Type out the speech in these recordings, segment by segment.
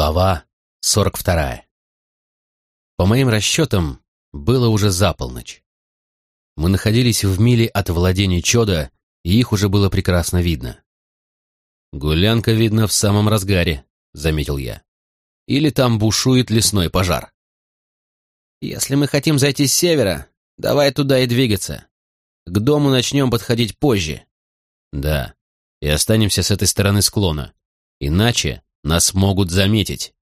Глава 42. По моим расчетам, было уже за полночь. Мы находились в миле от владений Чода, и их уже было прекрасно видно. «Гулянка, видно, в самом разгаре», — заметил я. «Или там бушует лесной пожар». «Если мы хотим зайти с севера, давай туда и двигаться. К дому начнем подходить позже». «Да, и останемся с этой стороны склона. Иначе нас могут заметить.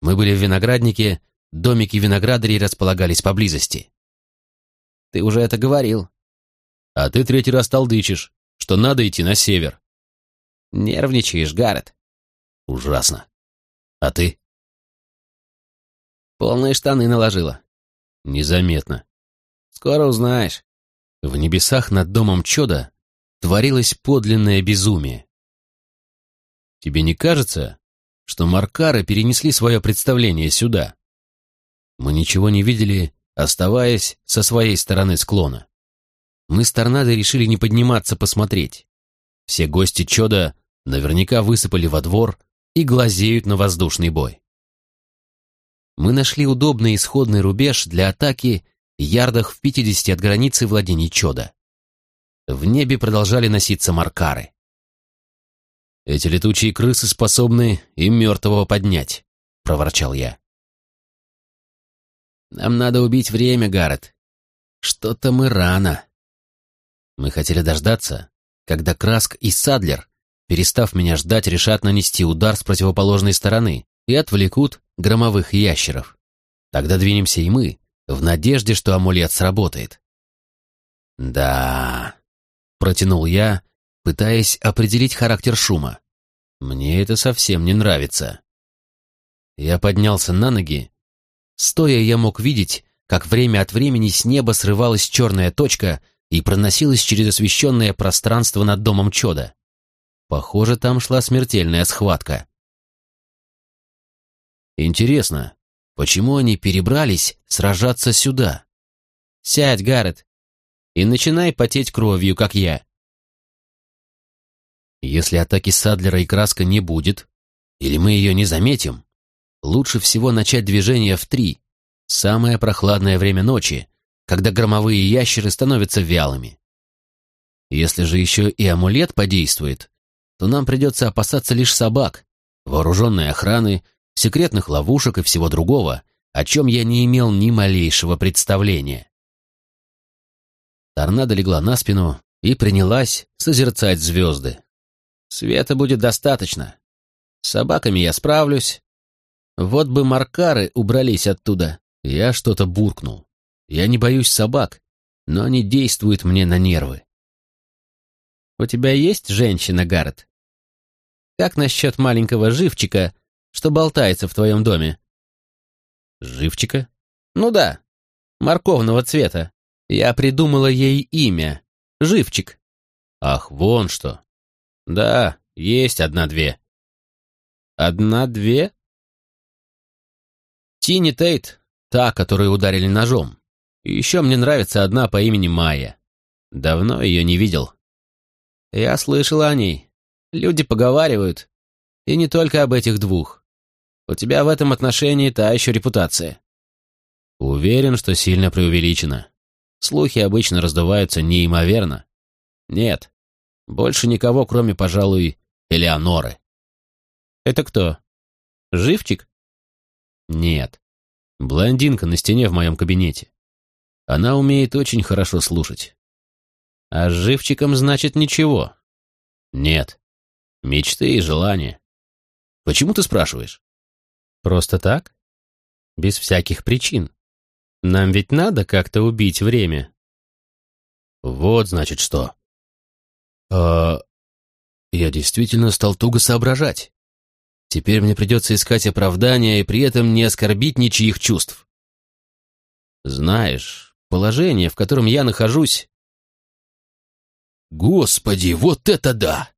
Мы были в винограднике, домики виноградарей располагались поблизости. Ты уже это говорил. А ты третий раз толдычишь, что надо идти на север. Нервничаешь, Гаррет. Ужасно. А ты? Полные штаны наложила. Незаметно. Скоро узнаешь. В небесах над домом Чода творилось подлинное безумие. Тебе не кажется, что Маркары перенесли свое представление сюда? Мы ничего не видели, оставаясь со своей стороны склона. Мы с торнадо решили не подниматься посмотреть. Все гости Чода наверняка высыпали во двор и глазеют на воздушный бой. Мы нашли удобный исходный рубеж для атаки ярдах в 50 от границы владений Чода. В небе продолжали носиться маркары. Эти летучие крысы способны и мертвого поднять, проворчал я. Нам надо убить время, Гаррет. Что-то мы рано. Мы хотели дождаться, когда Краск и Садлер, перестав меня ждать, решат нанести удар с противоположной стороны и отвлекут громовых ящеров. Тогда двинемся и мы, в надежде, что амулет сработает. «Да...» — протянул я, пытаясь определить характер шума. Мне это совсем не нравится. Я поднялся на ноги. Стоя я мог видеть, как время от времени с неба срывалась черная точка и проносилась через освещенное пространство над домом Чода. Похоже, там шла смертельная схватка. Интересно, почему они перебрались сражаться сюда? Сядь, Гаррет, и начинай потеть кровью, как я. Если атаки Садлера и Краска не будет, или мы ее не заметим, лучше всего начать движение в три, самое прохладное время ночи, когда громовые ящеры становятся вялыми. Если же еще и амулет подействует, то нам придется опасаться лишь собак, вооруженной охраны, секретных ловушек и всего другого, о чем я не имел ни малейшего представления. Торнадо легла на спину и принялась созерцать звезды. Света будет достаточно. С собаками я справлюсь. Вот бы маркары убрались оттуда. Я что-то буркнул. Я не боюсь собак, но они действуют мне на нервы. У тебя есть женщина, Гаррет? Как насчет маленького живчика, что болтается в твоем доме? Живчика? Ну да, морковного цвета. Я придумала ей имя. Живчик. Ах, вон что. Да, есть одна-две. Одна-две? Тини Тейт, та, которую ударили ножом. И еще мне нравится одна по имени Майя. Давно ее не видел. Я слышала о ней. Люди поговаривают. И не только об этих двух. У тебя в этом отношении та еще репутация. Уверен, что сильно преувеличено. Слухи обычно раздуваются неимоверно. Нет, больше никого, кроме, пожалуй, Элеоноры. Это кто? Живчик? Нет. Блондинка на стене в моем кабинете. Она умеет очень хорошо слушать. А с живчиком значит ничего? Нет. Мечты и желания. Почему ты спрашиваешь? Просто так? Без всяких причин. Нам ведь надо как-то убить время. Вот значит что. А... Я действительно стал туго соображать. Теперь мне придется искать оправдания и при этом не оскорбить ничьих чувств. Знаешь, положение, в котором я нахожусь... Господи, вот это да!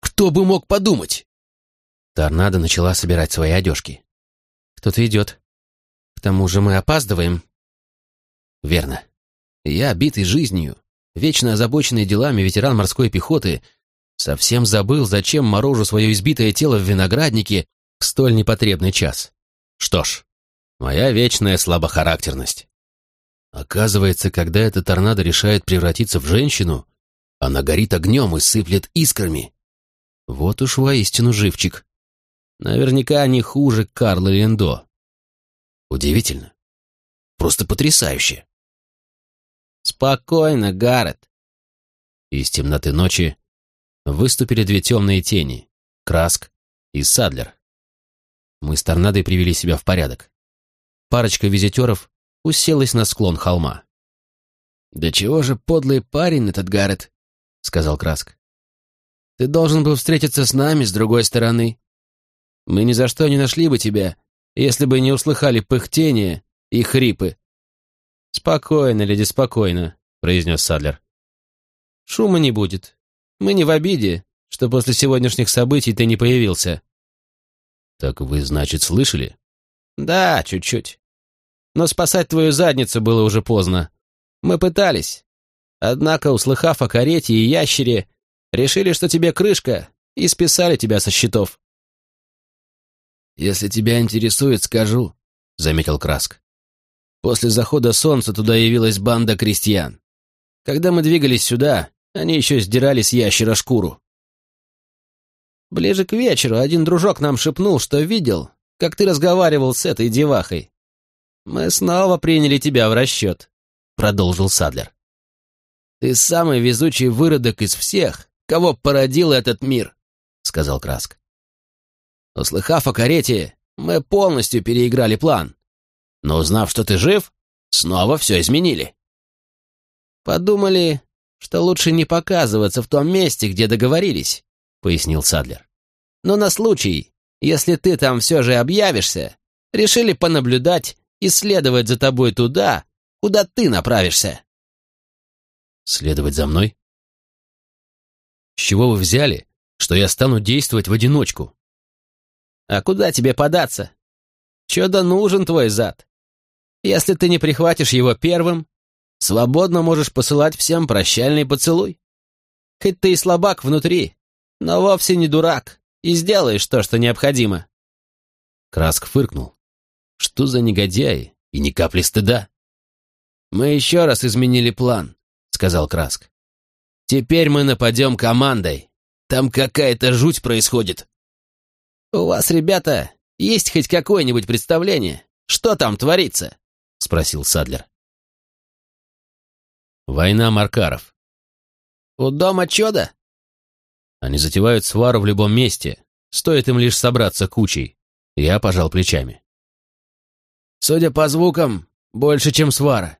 Кто бы мог подумать? Торнадо начала собирать свои одежки. Кто-то идет. К тому же мы опаздываем. Верно. Я, битый жизнью, вечно озабоченный делами ветеран морской пехоты, совсем забыл, зачем морожу свое избитое тело в винограднике в столь непотребный час. Что ж, моя вечная слабохарактерность. Оказывается, когда эта торнадо решает превратиться в женщину, она горит огнем и сыплет искрами. Вот уж воистину живчик. Наверняка не хуже Карла Лендо. Удивительно. Просто потрясающе. Спокойно, Гаррет. Из темноты ночи выступили две темные тени — Краск и Садлер. Мы с торнадой привели себя в порядок. Парочка визитеров уселась на склон холма. «Да чего же подлый парень этот Гаррет?» — сказал Краск. «Ты должен был встретиться с нами с другой стороны. Мы ни за что не нашли бы тебя, если бы не услыхали пыхтение и хрипы». «Спокойно, леди, спокойно», — произнес Садлер. «Шума не будет. Мы не в обиде, что после сегодняшних событий ты не появился». «Так вы, значит, слышали?» «Да, чуть-чуть. Но спасать твою задницу было уже поздно. Мы пытались. Однако, услыхав о карете и ящере, решили, что тебе крышка, и списали тебя со счетов». «Если тебя интересует, скажу», — заметил Краск. «После захода солнца туда явилась банда крестьян. Когда мы двигались сюда, они еще сдирали с ящера шкуру. Ближе к вечеру один дружок нам шепнул, что видел, как ты разговаривал с этой девахой. Мы снова приняли тебя в расчет, — продолжил Садлер. Ты самый везучий выродок из всех, кого породил этот мир, — сказал Краск. Услыхав о карете, мы полностью переиграли план. Но узнав, что ты жив, снова все изменили. Подумали, что лучше не показываться в том месте, где договорились, — пояснил Садлер. «Но на случай, если ты там все же объявишься, решили понаблюдать и следовать за тобой туда, куда ты направишься». «Следовать за мной?» «С чего вы взяли, что я стану действовать в одиночку?» «А куда тебе податься? Чё-да нужен твой зад. Если ты не прихватишь его первым, свободно можешь посылать всем прощальный поцелуй. Хоть ты и слабак внутри, но вовсе не дурак, и сделаешь то, что необходимо». Краск фыркнул. «Что за негодяи? И ни капли стыда!» «Мы еще раз изменили план», — сказал Краск. «Теперь мы нападем командой. Там какая-то жуть происходит». «У вас, ребята, есть хоть какое-нибудь представление, что там творится?» — спросил Садлер. «Война Маркаров». «У дома чёда?» Они затевают свару в любом месте, стоит им лишь собраться кучей. Я пожал плечами. Судя по звукам, больше, чем свара.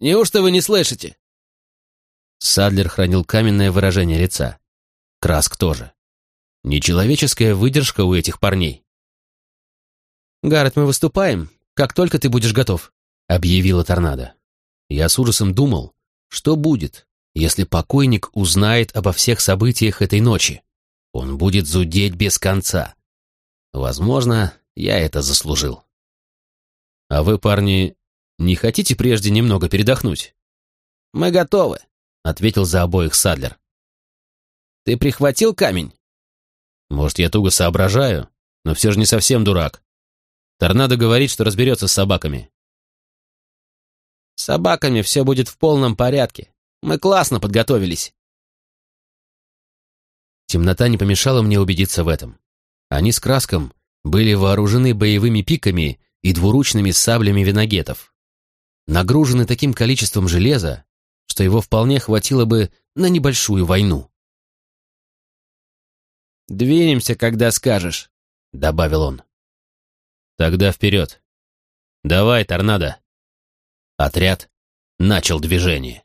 Неужто вы не слышите? Садлер хранил каменное выражение лица. Краск тоже. Нечеловеческая выдержка у этих парней. «Гаррет, мы выступаем, как только ты будешь готов», — объявила торнадо. Я с ужасом думал, что будет, если покойник узнает обо всех событиях этой ночи. Он будет зудеть без конца. Возможно, я это заслужил. А вы, парни, не хотите прежде немного передохнуть? Мы готовы, ответил за обоих Садлер. Ты прихватил камень? Может, я туго соображаю, но все же не совсем дурак. Торнадо говорит, что разберется с собаками. С собаками все будет в полном порядке. Мы классно подготовились. Темнота не помешала мне убедиться в этом. Они с Краском были вооружены боевыми пиками и двуручными саблями виногетов. Нагружены таким количеством железа, что его вполне хватило бы на небольшую войну. «Двинемся, когда скажешь», — добавил он. «Тогда вперед! Давай, торнадо!» Отряд начал движение.